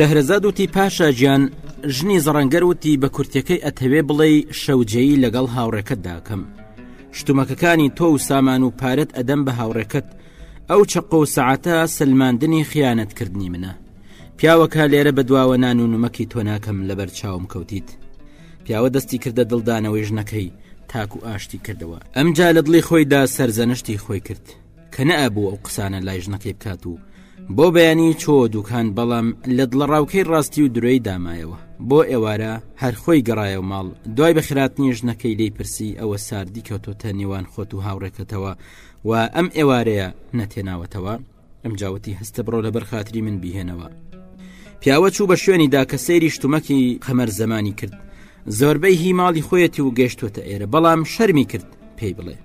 شەهرەزاد وتی پاشا گیان ژنی زەڕەنگەر وتی بە کورتەکەی ئەتەوێ بڵێ شەوجەیی لەگەڵ هاوڕێکەت داکەم شتومەکەکانی تۆ و سامان و پارەت ئەدەم بە هاوڕێکەت ئەو چەقۆ و سەعاتە سلماندنی خیانەت کردنی منە پیاوەکە لێرە بەدواوە نان و نمەکی تۆ ناکەم لەبەر چاوم کەوتیت پیاوە دەستی کردە دڵدانەوەی ژنەکەی تاکو ئاشتی کردەوە ئەمجا لە دڵی خۆیدا سەرزەنشتی خۆی کرد کە نەئەبوو ئەو قسانە لای ژنەکەی بکات و بۆ بەیانی چۆ دوکان بەڵام لە دڵەڕاوکەی ڕاستی و درۆی دامایەوە بۆ ئێوارە هەرخۆی گەڕایە و ماڵ دوای بەخراتنی ژنەکەی لی پرسی ئەوە ساردی کەوتۆتە نێوان خۆت و هاوڕێکەتەوە و ئەم ئێوارەیە نەتێناوەتەوە ئەم جاوتی هەستە بڕۆ لە بەرخاتری من بهێنەوە پیاوە چوو بە شوێنیدا کە سەیری شتومەکی قەمەر زەمانی کرد زۆربەی هی ماڵی خۆیەتی و گەشتوەتە ئێرە بەڵام شەرمی کرد پێی بڵێ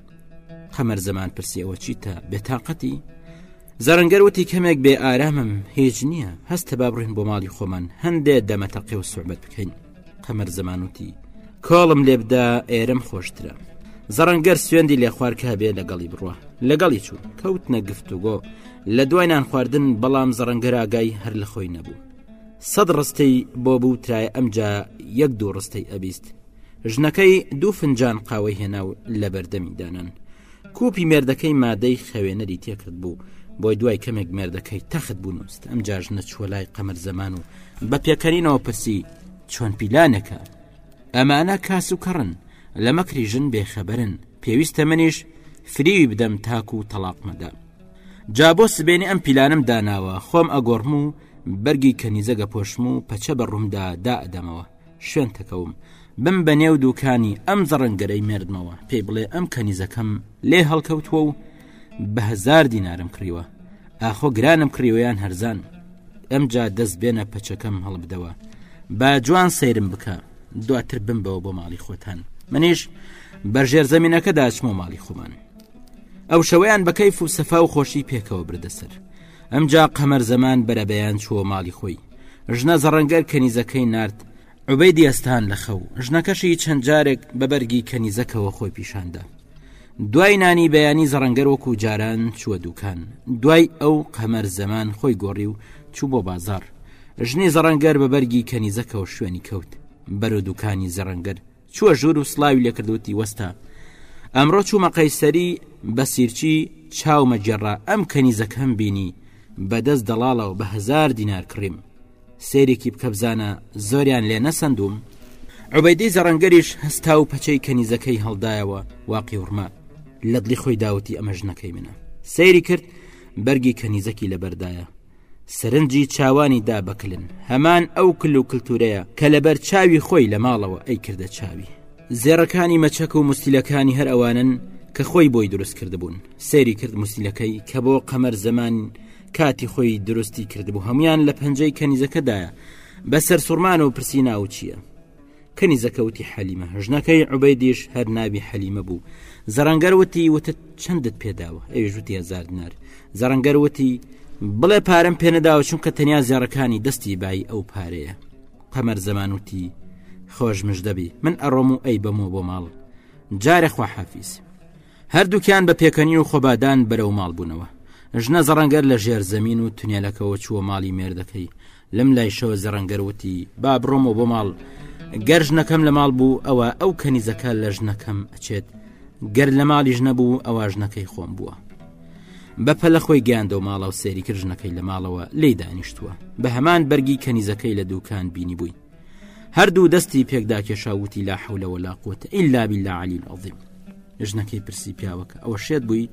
قەمەر زەمان پرسی ئەوە چیتە بێتاقەتی زەرەنگەر وتی کەمێک بێ ئارامم هیچ نییە هەستە با بڕین بۆ ماڵی خۆمان هەندێ دەمەتەقێ و سوعبەت بکەین قەمەر زەمانوتی کاڵم لێبدا ئێرم خۆشترە زەڕەنگەر سوێندی لێ خوارکە بێ لەگەڵی بڕە لەگەڵی چوو کەوت نەگفت و گۆ لە دوای نان خواردن بەڵام زەڕەنگەراگای هەر لە خۆی نەبوو سەد ڕستەی بۆ بوو ترایە ئەمجا یەک دوو ڕستەی ئەبیست ژنەکەی دوو فنجان قاوەی هێنا و لە بەردەمی دانان کوپی مێردەکەی مادەی خەوێنەری تێکرد بوو بۆی دوای کەمێک مێردەکەی تەخت بوونوست ئەم جاژنە چوە لای قەمەر زەمان و بە پێکەنینەوە پرسی چۆن پیلانەکە ئەمانە کاس و کەڕن لە مەکری ژن بێخەبەرن پێویستە منیش فریوی بدەم تاکو و تەلاقمەدا جا بۆ سبێنی ئەم پیلانم داناوە خۆم ئەگۆڕم و بەرگی کەنیزەگە پۆشم و پەچە بە ڕوومدا دا ئەدەمەوە شوێن تەکەوم بم بە نێو دووکانی ئەم زەڕنگەرەی مردمەوە پێی بڵێ ئەم کەنیزەکەم لێ هەڵکەوتووە و بە هزار دینارم کڕیوە ئاخۆ گرانم کڕیوەیان هەرزان ئەم جا دەست بێنە پەچەکەم هەڵبدەوە با جوان سەیرم بکە دواتر بم بەوە بۆ ماڵی خۆتان منیش بەژێر زمینەکە داچمە ماڵی خۆمان ئەو شەوەیان بەکەیف و سەفا و خۆشی پێکەوە بردەسەر ئەمجا قەمەر زەمان بەرەبەیان چووە ماڵی خۆی ژنە زەڕەنگەر کەنیزەکەی نرد عوبەیدی ئەستان لە خەو ژنەکەشی چەند جارێک بە بەرگی کەنیزەکەەوە خۆی پیشاندا دوای نانی بەیانی زەڕەنگەر وەکو جاران چووە دوکان دوای ئەو قەمەر زەمان خۆی گۆڕی و چوو بۆ بازار ژنی زەڕەنگەر بە بەرگی کەنیزەکەەوە شوێنی کەوت بەرو دوکانی زەڕەنگەر چووە ژوور و سڵاوی لێکردوتی وەستا ئەمڕۆ چوومە قەیسەری بە سیرچی چاومە گێڕا ئەم کەنیزەکەم بینی بەدەست دەڵاڵەوە بە هزار دینار کڕیم سێرێکی بکە بزانە زۆریان لێ نەسەندوم عوبەیدی زەڕەنگەریش هەستا و پەچەی کەنیزەکەی هەڵدایەوە واقی وڕما لە دڵی خۆی داوتی ئەمە ژنەکەی منە سەیری کرد بەرگی کەنیزەکی لەبەردایە سەرنجی چاوانی دا بەکلن هەمان ئەو کل و کللتورەیە کە لەبەر چاوی خۆی لە ماڵەوە ئەی کردە چاوی زێڕەکانی مەچەک و مستیلەکانی هەر ئەوانن کە خۆی بۆی دروست کردبوون سەیری کرد مسیلەکەی کە بۆ قەمەر زەمان کاتی خۆی دروستی کردبوو هەمویان لە پەنجەی کەنیزەکەدایە بەسەر سوڕمان و پرسی ناوچیە کەنیزەکە وتی حەلیمە ژنەکەی عوبەیدیش هەر ناوی حەلیمە بوو زەرەنگەر وتی وتت چەندت پێداوە ئەویش وتی هزار دینار زەرەنگەر وتی بڵێ پارەم پێنەداوە چونکە تەنیا زێڕەکانی دەستی بایی ئەو پارەیە قەمەر زەمان وتی خۆش مش دەبی من ئەڕۆم و ئەی بەمەوە بۆ ماڵ جارێ خواحافیز هەردووکیان بە پێکەنی و خۆبادان بەرەو ماڵ بوونەوە ژنە زەڕەنگەر لە ژێر زەمین و تونێلەکەەوە چووە ماڵی مێردەکەی لەم لایشەوە زەڕەنگەر وتی با بڕۆمەوە بۆ ماڵ گەر ژنەکەم لە ماڵ بوو ئەوە ئەو کەنیزەکە لە ژنەکەم ئەچێت گەر لە ماڵیش نەبوو ئەوە ژنەکەی خۆم بووە بە پەلە خۆی گەیاندە و ماڵە و سێری کرد ژنەکەی لە ماڵەوە لی دانیشتووە بە هەمان بەرگی کەنیزەکەی لە دووکان بینی بووی هەردوو دەستی پێکدا کێشاوتی لا حولەوە لا قوت ئللا بیلا علی العظیم ژنەکەی پرسی پیاوەکە ئەوە شێت بووی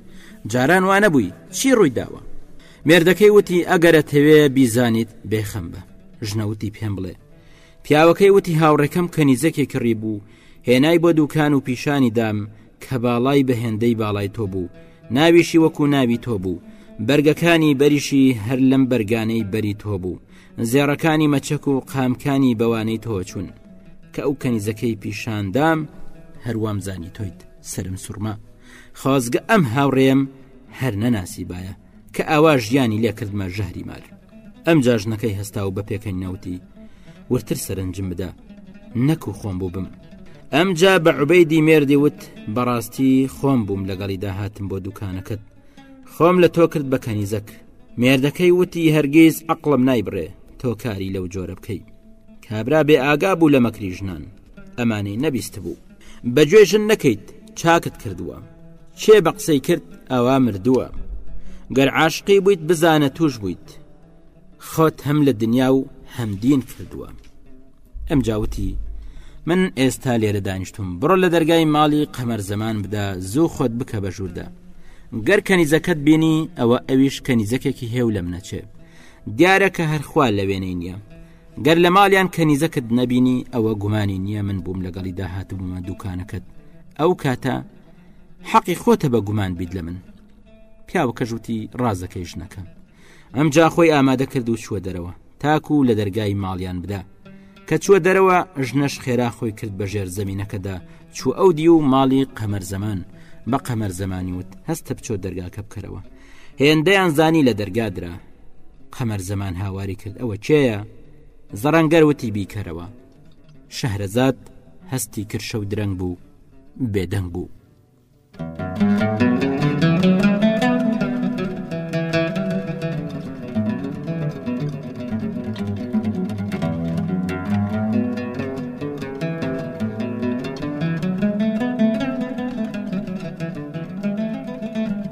جاران وانە بووی چی ڕووی داوە مێردەکەی وتی ئەگەرە تەوێ بیزانیت بێخەم بە ژنەوتی پێم بڵێ پیاوەکەی وتی هاوڕێکەم کە نیزەکێ کڕی بوو هێنای بۆ دوکان و پیشانی دام کە باڵای بەهێندەی باڵای تۆ بوو ناویشی وەکو ناوی تۆ بوو بەرگەکانی بەریشی هەر لەم بەرگانەی بەری تۆ بوو زێڕەکانی مەچەک و قامکانی بەوانەی تۆ چوون کە ئەو کەنیزەکەی پیشاندام هەروام زانی تۆیت سرم سوورما خۆزگە ئەم هاوڕێم هەر نەناسی باە کە ئاوا ژیانی لێکردمە ژەهری مار ئەم جاژنەکەی هەستا و بە پێکەین نەوتی ورتر سەرنجم بدە نەکو خۆم بوو بم ئەمجا بە عوبەیدی مێردی وت بەڕاستی خۆم بووم لەگەڵی داهاتم بۆ دوکانەکەت خۆم لە تۆ کرد بە کەنیزەک مێردەکەی وتی هەرگیز عقلم نایبڕێ تۆکاری لەو جۆرە بکەیت کابرا بێ ئاگا بوو لە مەکری ژنان ئەمانەی نەبیست بوو بە گوێ ژن نەکەیت چاکت کردووە چێ بە قسەی کرد ئەوە مردووە گەر عاشقی بوویت بزانە توش بوویت خۆت هەم لە دنیا و هەمدین کردووە ئەم جاوتی من ئێستا لێرە دانیشتم بڕۆ لە دەرگای ماڵی قەمەر زەمان بدە زوو خۆت بکە بە ژووردا گەر کەنیزەکەت بینی ئەوە ئەویش کەنیزەکێکی هێو لە منەچێ دیارە کە هەرخوا لە وێنەی نییە گەر لە مالیان کەنیزەکت نەبینی ئەوە گومانی نییە من بووم لەگەڵی داهاتبوومە دوکانەکەت ئەو کاتە حەقی خۆتە بە گومان بیت لە من پیاوەکە ژووتی ڕازەکەی ژنەکە ئەم جاخۆی ئامادە کرد و چووە دەرەوە تاکو و لە دەرگای ماڵیان بدا کە چووە دەرەوە ژنەش خێرا خۆی کرد بە ژێر زمینەکەدا چوو ئەو دی و ماڵی قەمەر زەمان بە قەمەر زەمانی وت هەستە بچۆ دەرگاکە بکەرەوە هێندەیان زانی لە دەرگادرا قەمەر زەمان هاواری کرد ئەوە کێیە زەڕەنگەر وتی بیکەرەوە شەهرەزاد هەستی کرشە و درەنگ بوو بێدەنگ بوو.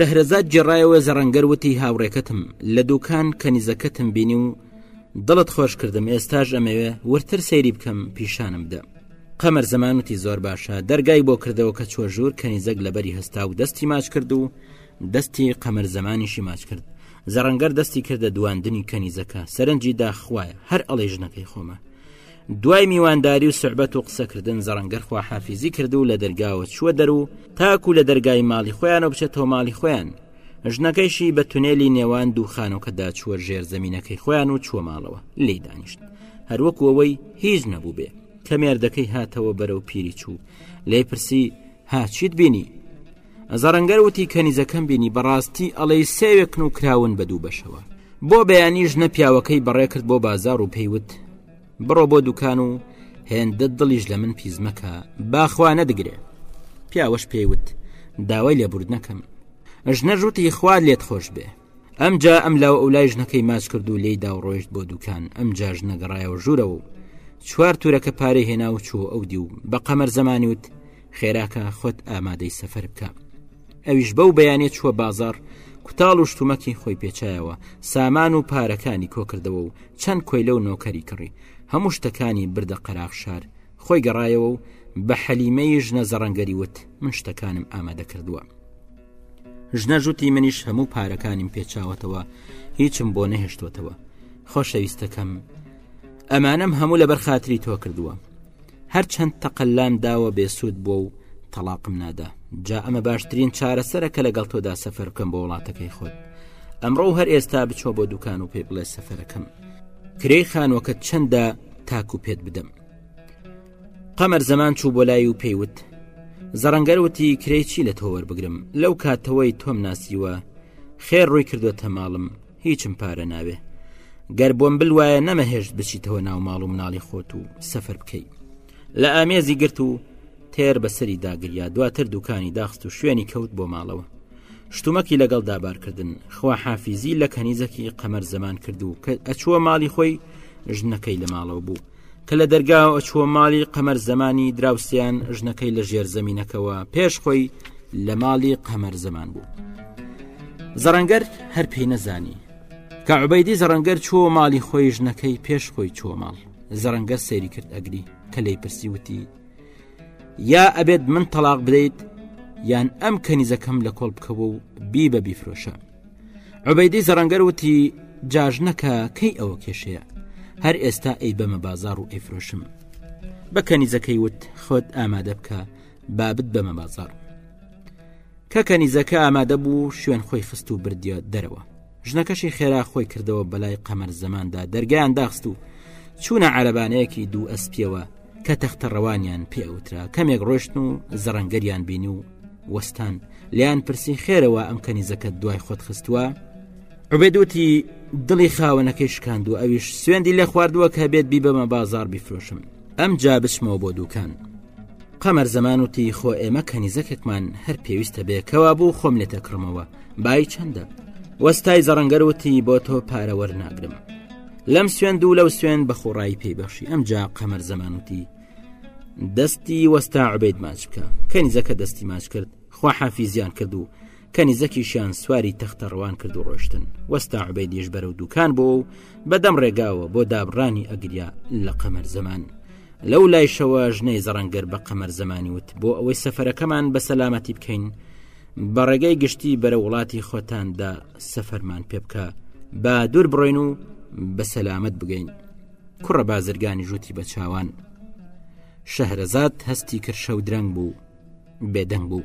شەهرەزاد جێڕایەوە زەڕەنگەر وتی هاوڕێکەتم لە دوکان کەنیزەکەتم بینی و دڵت خۆش کردم ئێستاش ئەمەوێ ورتر سەیری بکەم پیشانم بدە قەمەر زەمان وتی زۆر باشە دەرگای بۆ کردەوە کە چوە ژوور کەنیزەک لەبەری هەستا و دەستی ماچ کرد و دەستی قەمەر زەمانیشی ماچ کرد زەڕەنگەر دەستی کردە دواندنی کەنیزەکە سەرنجی داخوایە هەر ئەڵێ ژنەکەی خۆمە دوای میوانداری و سعبەت و قسەکردن زەڕەنگەر خواحافیزی کرد و لە دەرگاوە چووە دەرو تاکو لە دەرگای ماڵی خۆیان و بچێتەوە ماڵی خۆیان ژنەکەیشی بە تونێلی نێوان دوو خانۆکەدا چووە ژێر زمینینەکەی خۆیان و چووە ماڵەوە لی دانیشت هەروەکو ئەوەی هیچ نەبوو بێ کە مێردەکەی هاتەوە بەرەو پیری چوو لی پرسی هاچیت بینی زەڕەنگەر وتی کەنیزەکەم بینی بەڕاستی ئەڵێ سێوێکن و کراون بە دوو بەشەوە بۆ بەیانی ژنە پیاوەکەی بەڕێ کرد بۆ بازار و پێیوت بڕۆ بۆ دوکان و هێندە دڵیش لە من پیس مەکە باخوا نەدگرێ پیاوەش پێیوت داوای لێبوردنەکەم ژنە ژووتی خوار لێت خۆش بێ ئەمجا ئەم لاو ئەو لای ژنەکەی ماچ کرد و لێی داوڕۆیشت بۆ دوکان ئەم جاژ نەگەڕایەوە ژوورەوە و چوار تورەکە پارەی هێنا و چوو ئەو دی و بە قەمەر زەمانی وت خێراکە خۆت ئامادەی سەفەر بکە ئەویش بەو بەیانێ چووە بازار کوتاڵ و شتومەکی خۆی پێچایەوە سامان و پارەکانی کۆکردەوە و چەند کۆیلە و نۆکەری کڕی هەموو شتەکانی بردە قەراغ شار خۆی گەڕایەوە و بە حەلیمەی ژنە زەڕەنگەری وت من شتەکانم ئامادە کردووە ژنە ژوتی منیش هەموو پارەکانیم پێچاوەتەوە هیچم بۆ نەهێشتوتەوە خۆشەویستەکەم ئەمانم هەموو لەبەر خاتری تۆ کردووە هەر چەند تەقەلام داوە بێسوود بووە و تەلاقم نادا جا ئەمە باشترین چارەسەرە کە لەگەڵ تۆدا سەفەر بکەم بۆ وڵاتەکەی خۆت ئەمڕۆ هەر ئێستا بچۆ بۆ دوکان و پێی بڵێ سەفەرەکەم کرێی خانوەکە چەندە تاکو پێت بدەم قەمەر زەمان چوو بۆ لای و پێیوت زەڕەنگەروتی کرێی چی لە تۆوەەر بگرم لەو کاتەوەی تۆم ناسیوە خێر ڕووی کردوتە ماڵم هیچم پارە ناوێ گەر بۆم بلوایە نەمەهێشت بچیتەوە ناو ماڵ و مناڵی خۆت و سەفەر بکەی لە ئامێزی گرت و تێر بەسەری داگریا دواتر دوکانی داخست و شوێنی کەوت بۆ ماڵەوە شتومەکی لەگەڵ دابارکردن خوا حافیزی لە کەنیزەکی قەمەر زەمان کرد و کە ئەچووە ماڵی خۆی ژنەکەی لە ماڵەوە بوو کە لە دەرگاو ئەچووە ماڵی قەمەر زەمانی دراوسێیان ژنەکەی لە ژێر زەمینەکەوە پێش خۆی لە ماڵی قەمەر زەمان بوو زەڕەنگەر هەر پێی نەزانی کە عبەیدی زەڕەنگەر چۆ ماڵی خۆی ژنەکەی پێش خۆی چۆ ماڵ زەڕەنگەر سەیری کرد ئەگری کە لی پرسی وتی یا ئەبێت من تەلاق بدەیت یان ئەم کەنیزەکەم لە کۆڵ بکەوە و بی بە بیفرۆشە عبەیدی زەڕەنگەر وتی جاژنەکە کەی ئەوە کێشەیە هەر ئێستا ئەی بەمە بازار و ئەیفرۆشم بە کەنیزەکەی وت خۆت ئامادە بکە بابت بەمە بازار کە کەنیزەکە ئامادە بوو شوێن خۆی خست و بردە دەرەوە ژنەکەشی خێرا خۆی کردەوە بەلای قەمەر زەماندا دەرگیان داخست و چوونە عربانەیەکی دوو ئەسپیەوە کە تەختە ڕەوانیان پێوترا کەمێک ڕۆشتن و زەڕەنگەریان بینی و وەستان لیان پرسی خێرەوە ئەم کەنیزەکەت دوای خۆت خستووە عبێدوتی دڵی خاوەنەکەی شکاند و ئەویش سوێندی لێ خواردووە کە بێت بی بەمە بازار بیفرۆشم ئەم جا بچمەوە بۆ دوکان قەمەر زەمان وتی خۆ ئێمە کەنیزەکێکمان هەر پێویستە بێکەوە بوو خۆم لێتە کڕمەوە بای چەندە وەستای زەڕەنگەر وتی بۆ تۆ پارەوەەر ناگرم لەم سوێن دوو لەو سوێن بە خۆڕایی پێی بەخشی ئەم جا قەمەر زەمانوتی دەستی وەستا عبید ماچ بکە کەنیزەکە دەستی ماچ کرد خوا حافیزیان کرد و کەنیزەکیشیان سواری تەختە ڕەوان کرد و ڕۆشتن وەستا عبیدیش بەرە و دوکان بۆ و بەدەم ڕێگاوە بۆ دابڕانی ئەگریا لە قەمەر زەمان لەو لایشەوە ژنەی زەڕەنگەر بە قەمەر زەمانی وت بۆ ئەوەی سەفەرەکەمان بە سەلامەتی بکەین بە ڕێگەی گشتی بەرە وڵاتی خۆتاندا سەفەرمان پێ بکە با دوور بڕۆین و بە سەلامت بگەین کوڕە بازرگانی ژووتی بە چاوان شەهرەزاد هەستی کرد شەو درەنگ بوو بێدەنگ بوو.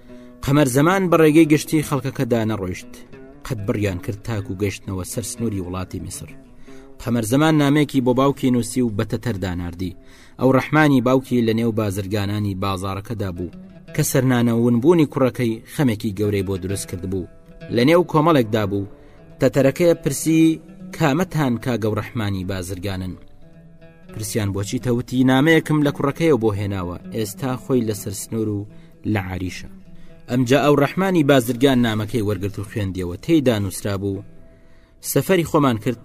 قەمەر زەمان بە ڕێگەی گشتی خەڵکەکەدا نەڕۆیشت قەت بڕیان کرد تاک و گەشتنەوە سەر سنووری وڵاتی میسر قەمەر زەمان نامێکی بۆ باوکی نووسی و بەتەتەردا نردی ئەو ڕەحمانی باوکی لە نێو بازرگانانی بازارەکەدا بوو کە سەرنانەونبوونی کوڕەکەی خەمێکی گەورەی بۆ دروست کرد بوو لە نێو کۆمەڵێکدا بوو تەتەرەکە پرسی کامەتان کا گەوڕەحمانی بازرگانن پرسیان بۆچی تەوتی نامەیەکم لە کوڕەکەیەوە بۆ هێناوە ئێستا خۆی لەسەر سنوور و لە عریشە ئەمجا ئەو ڕەحمانی بازرگان نامەکەی وەرگرت و خوێندیەوە تێیدا نووسرا بوو سەفەری خۆمان کرد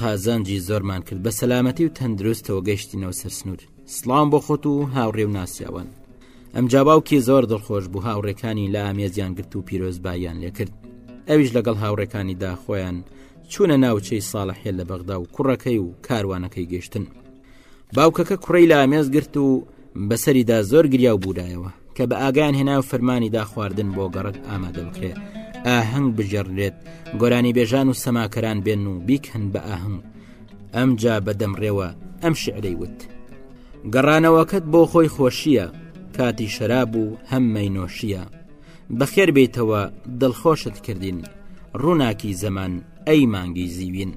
قازانجی زۆرمان کرد بە سەلامەتی و تەندروستەوە گەشتینەوە سەر سنوور سلام بۆ خۆت و هاوڕێ و ناسیاوان ئەم جااوکی زۆر دڵخۆش بوو هاوڕێکانی لە ئامێزیان گرت و پیرۆزباییان لێکرد ئەویش لەگەڵ هاوڕێکانیدا خۆیان چوونە ناوچەی ساڵحێ لە بەغدا و کوڕەکەی و کاروانەکەی گەشتن باوکەکە کوڕی لە ئامێز گرت و بەسەریدا زۆر گریا و بوورایەوە کە بە ئاگیان هێنا و فەرمانیدا خواردن بۆ گەڕک ئامادە بکرێت ئاهەنگ بجێڕێت گۆرانی بێژان و سەماکەران بێن و بیکەن بە ئاهنگ ئەم جا بەدەم ڕێوە ئەم شعرەی وت گەڕانەوەکەت بۆ خۆی خۆشییە کاتی شەراب و هەممەی نۆشیە بەخێر بێیتەوە دڵخۆشت کردین ڕووناکی زەمان ئەی مانگی زیوین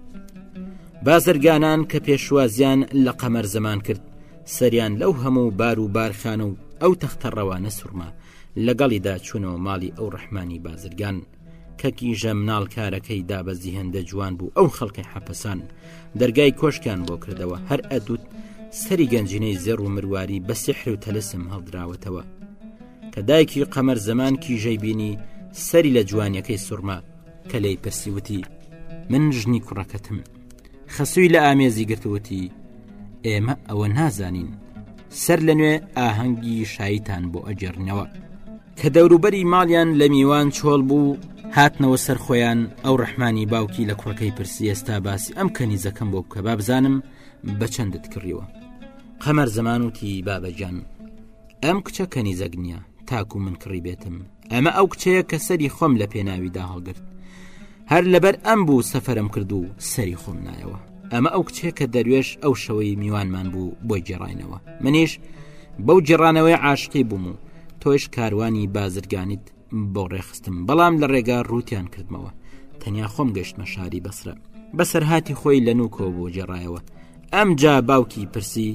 بازرگانان کە پێشوازیان لە قەمەر زەمان کرد سەریان لەو هەموو بار و بارخانە و ئەو تەختە ڕەوانە سوورما لەگەڵیدا چوونەوە ماڵی ئەو ڕحمانی بازرگان کە کیژە مناڵ کارەکەی دابەزی هێندە جوان بوو ئەو خەڵکی حەپەسان دەرگای کۆشکیان بۆ کردەوە هەر ئەدوت سەری گەنجینەی زێڕ و مرواری بە سحر و تەلسم هەڵدراوەتەوە کە دایکی قەمەر زەمان کیژەی بینی سەری لە جوانیەکەی سوورما کە لی پرسیوتی من ژنی کوڕەکەتم خەسووی لە ئامێزی گرتووتی ئێمە ئەوە نازانین سەر لە نوێ ئاهەنگی شایتان بۆ ئەگەڕنەوە کە دەوروبەری ماڵیان لە میوان چۆڵ بوو هاتنەوە سەر خۆیان ئەو ڕەحمانی باوکی لە کوڕەکەی پرسی ئێستا باسی ئەم کەنیزەکەم بۆ بکە بابزانم بە چەندت کڕیوە قەمەر زەمان وتی بابەجان ئەم کچە کەنیزەک نییە تاکو من کڕی بێتم ئەمە ئەو کچەیە کە سەری خۆم لە پێناویدا هەڵگرت هەر لەبەر ئەم بوو سەفرم کرد و سەری خۆم نایەوە ئەمە ئەو کچێک کە دەروێش ئەو شەوەی میوانمان بوو بۆی گێڕینەوە منیش بەو جێڕانەوەی عاشقی بووم و تۆش کاروانی بازرگانیت بۆ ڕێخستم بەڵام لە ڕێگا ڕوتیان کردمەوە تەنیا خۆم گەشتمە شاری بەسرە بەسەرهاتی خۆی لە نوکۆ بۆ جێڕایەوە ئەم جا باوکی پرسی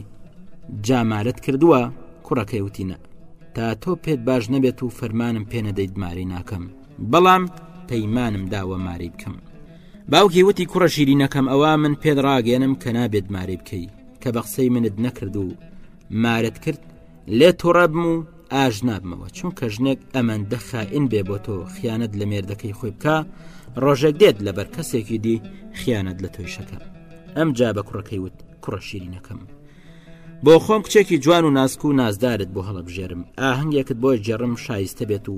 جامارت کردووە کوڕەکەی وتینە تا تۆ پێت باش نەبێت و فەرمانم پێ نەدەیت ماری ناکەم بەڵام پەیمانم داوە ماری بکەم باوکی وتی کوڕە شیرینەکەم ئەوە من پێت ڕاگەێنم کە نابێت ماری بکەی کە بە قسەی منت نەکرد و مارت کرد لێ تووڕەبم و ئاش نابمەوە چونکە ژنێک ئەمەندە خائین بێ بۆ تۆ خیانەت لە مێردەکەی خۆی بکە ڕۆژێک دێت لەبەر کەسێکی دی خیانەت لە تۆی شەکە ئەم جا بە کوڕەکەی وت کوڕە شیرینەکەم بۆ خۆم کچێکی جوان و ناسک و نازدارت بۆ هەڵبژێرم ئاهنگێکت بۆ جێڕم شایستە بێت و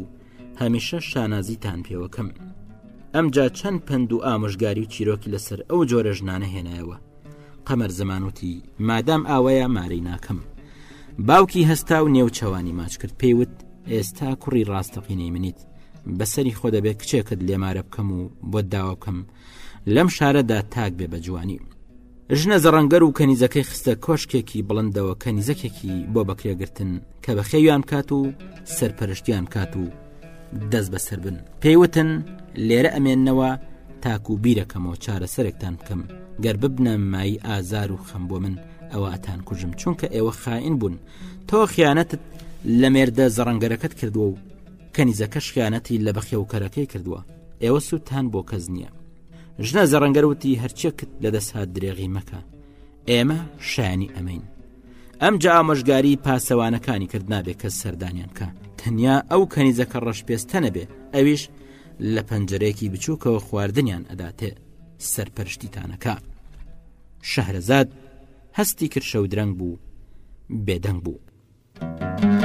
هەمیشە شانازیتان پێوەکەم ئەمجا چەند پند و ئامۆژگاری و چیرۆکی لەسەر ئەو جۆرە ژنانە هێنایەوە قەمەر زەمان وتی مادام ئاوەیە مارەی ناکەم باوکی هەستا و نێوچەوانی ماچ کرد پێیوت ئێستا کوڕی ڕاستەقینەی منیت بەسەری خۆ دەبێت کچێکت لێمارە بکەم و بۆ داوا بکەم لەم شارەدا تاک بێ بە جوانی ژنە زەڕەنگەر و کەنیزەکەی خستە کۆشکێکی بڵندەوە کەنیزەکێکی بۆ بەکرێگرتن کە بە خێویان کات و سەرپەرشتیان کات و دەست بەسەر بن پێیوتن لێرە ئەمێنەوە تاکو و بیرەکەمەوە چارەسەرێکتان بکەم گەر ببنە مای ئازار و خەم بۆ من ئەوە ئەتان کوژم چونکە ئێوە خائین بوون تۆ خیانەتت لە مێردە زەڕەنگەرەکەت کردووە و کەنیزەکە شخیانەتی لە بەخێوکەرەکەی کردووە ئێوە سووتان بۆ کەس نییە ژنە زەڕەنگەروتی هەرچێکت لە دەسهات درێغی مەکە ئێمە شایانی ئەمین ئەم جا ئامۆژگاری پاسەوانەکانی کرد نابێت کە سەردانیان بکە تەنیا ئەو کەنیزە کە ڕەشپێستە نەبێ ئەویش لە پەنجەرەیەکی بچووکەوە خواردنیان ئەداتێ سەرپەرشتیتانەکە شەهرەزاد هەستی کرد شەودرەنگ بوو بێدەنگ بوو. Thank you.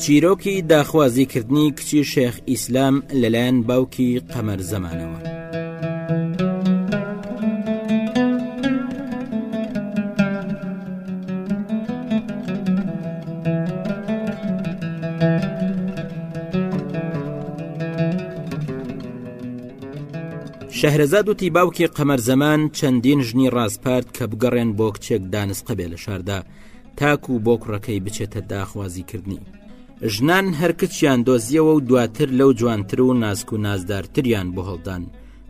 چیرۆکی داخوازی کردنی کچی شێخ ئیسلام لەلایەن باوکی قەمەر زەمانەوە. شەهرەزاد وتی باوکی قەمەر زەمان چەندین ژنی ڕاسپارد کە بگەڕێن بۆ کچێک دانسقە بێ لە شاردا تاکو و بۆ کوڕەکەی بچێتە داخوازی کردنی ژنان هەرکچیان دۆزیەوە و دواتر لەو جوانتر و نازک و نازدارتریان بۆ هەڵدان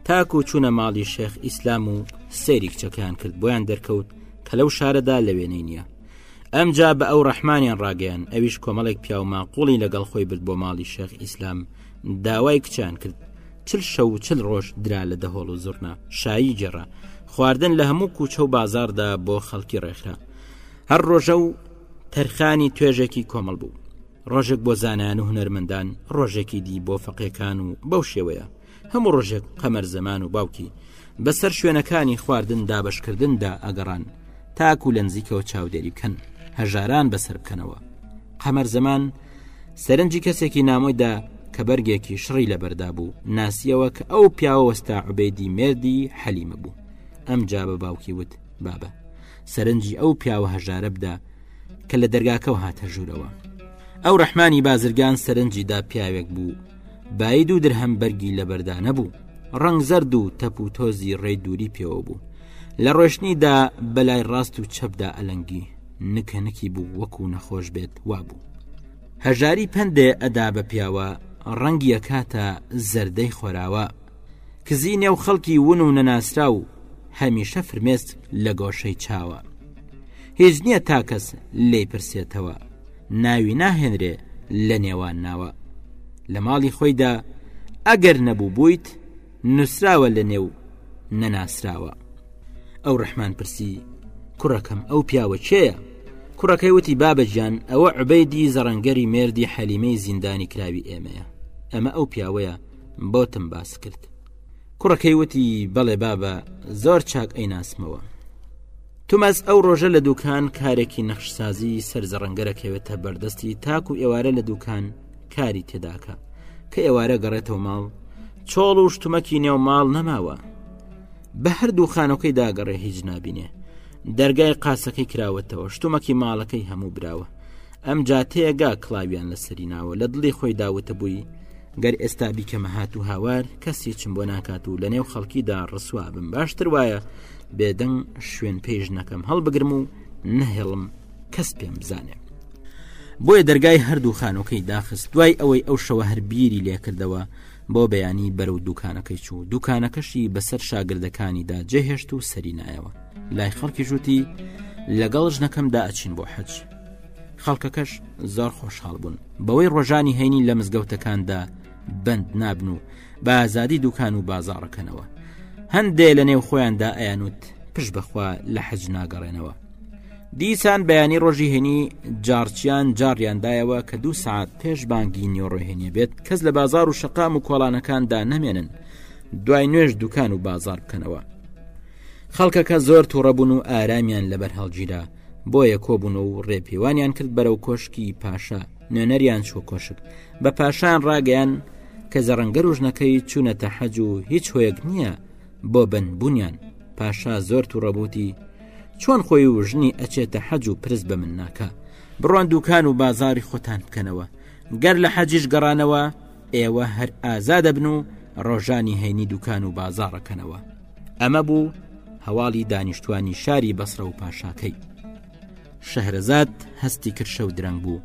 تاکو و چوونە ماڵی شێخ ئیسلام و سەیری کچەکان کرد بۆیان دەرکەوت کە لەو شارەدا لە وێنەی نییە ئەمجا بە ئەو ڕەحمانیان ڕاگەیان ئەویش کۆمەڵێک پیاوماقۆڵی لەگەڵ خۆی برد بۆ ماڵی شێخ ئیسلام داوای کچان کرد چل شەو و چل ڕۆژ درا لە دەهۆڵ و زڕنا شایی گێڕا خواردن لە هەموو کوچە و بازاردا بۆ خەڵکی ڕێکخرا هەر ڕۆژە و تەرخانی توێژێکی کۆمەڵ بوو ڕۆژێک بۆ زانان و هونەرمەندان ڕۆژێکی دی بۆ فەقیەکان و بەو شێوەیە هەموو ڕۆژێک قەمەر زەمان و باوکی بەسەر شوێنەکانی خواردن دابشکردندا ئەگەڕان تاکو لە نزیکەوە چاودێری بکەن هەژاران بەسەر بکەنەوە قەمەر زەمان سەرنجی کەسێکی نامۆی دا کە بەرگێکی شڕی لەبەردا بوو ناسیەوە کە ئەو پیاوە وەستا عبێدی مردی حەلیمە بوو ئەم جا بە باوکی وت بابە سەرنجی ئەو پیاوە هەژارە بدە کە لە دەرگاکەەوە هاتە ژوورەوە ئەو ڕەحمانی بازرگان سەرنجیدا پیاوێک بوو بایی دوو درهەم بەرگی لەبەردا نەبوو ڕنگ زەرد و تەپ و تۆزی ڕێ دووری پێوە بوو لە ڕۆشتنیدا بەلای ڕاست و چەپدا ئەلەنگی نکە نکی بوو وەکو نەخۆش بێت وابوو هەژاری پەندێ ئەدا بە پیاوە ڕەنگیە کاتە زەردەی خۆراوە کزی نێو خەڵکی ون و نەناسرا و هەمیشە فرمێست لە گۆشەی چاوە هیچ نییە تا کەس لی پرسێتەوە ناوی ناهێنرێ لە نێوان ناوە لە ماڵی خۆیدا ئەگەر نەبوو بوویت نووسراوە لە نێو نەناسراوە ئەو ڕحمان پرسی کوڕەکەم ئەو پیاوە چێە کوڕەکەی وتی بابەجان ئەوە عبەیدی زەڕەنگەری مێردی حەلیمەی زیندانی کراوی ئێمەیە ئەمە ئەو پیاوەیە بۆتم باس کرد کوڕەکەی وتی بەڵێ بابە زۆر چاک ئەیناسمەوە توماس ئەو ڕۆژە لە دوکان کارێکی نەخشسازی سەر زەڕەنگەرەکەوێتە بەردەستی تاکو و ئێوارە لە دوکان کاری تێداکە کە ئێوارە گەڕێتەوە ماڵ چۆڵ و شتومەکی نێو ماڵ نەماوە بە هەردوو خانەکەی داگەڕێ هیچ نبینێ دەرگای قاسەکەی کراوەتەوە شتومەکی ماڵەکەی هەموو براوە ئەم جاتەیەگا کلاویان لە سەری ناوە لە دڵی خۆی داوتە بووی گەر ئێستا بیکەمە هات و هاوار کەسی چم بۆ ناکات و لە نێو خەڵکیدا ڕسوا بم باشتر وایە بێدەنگ شوێن پێی ژنەکەم هەڵبگرم و نەهێڵم کەس پێم بزانێ بۆیە دەرگای هەردوو خانووکەی داخست دوای ئەوەی ئەو شەوە هەربیری لێکردەوە بۆ بەیانی بەرەو دوکانەکەی چوو دوکانەکەشی بەسەر شاگردەکانیدا جێهێشت و سەری نایەوە لای خەڵکی ژووتی لەگەڵ ژنەکەمدا ئەچین بۆ حەج خەڵکەکەش زۆر خۆشحاڵ بوون بەوەی ڕۆژانی هەینی لە مزگەوتەکاندا بەند نابن و بە ئازادی دوکان و بازاڕەکەنەوە هەندێ لە نێو خۆیاندا ئەیانوت پش بەخوا لە حەج ناگەڕێنەوە دیسان بەیانی ڕۆژی هێنی جارچیان جاڕیاندایەوە کە دوو سعات پێش بانگی نیۆڕۆهێنێ بێت کەس لە بازار و شەقام و کۆڵانەکاندا نەمێنن دوای نوێژ دوکان و بازار بکەنەوە خەڵکەکە زۆر تووڕەبوون و ئارامیان لەبەر هەڵگیرا بۆیە کۆبوون و ڕێپیوانیان کرد بەرەو کۆشکی پاشا نوێنەریان چوە کۆشک بە پاشان ڕاگەیان کە زەڕەنگەر و ژنەکەی چوونەتە حەج و هیچ هۆیەک نییە بۆ بنبوونیان پاشا زۆر و ڕەبوتی چۆن خۆی و ژنی ئەچێتە حەج و پرس بە من ناکە بڕۆن دوکان و بازاری خۆتان بکەنەوە گەر لە حەجیش گەڕانەوە ئێوە هەر ئازا دەبن و ڕۆژانی هەینی دوکان و بازاڕەکەنەوە ئەمە بوو هەواڵی دانیشتوانی شاری بەسرە و پاشاکەی شەهرەزاد هەستی کرشە و درەنگ بوو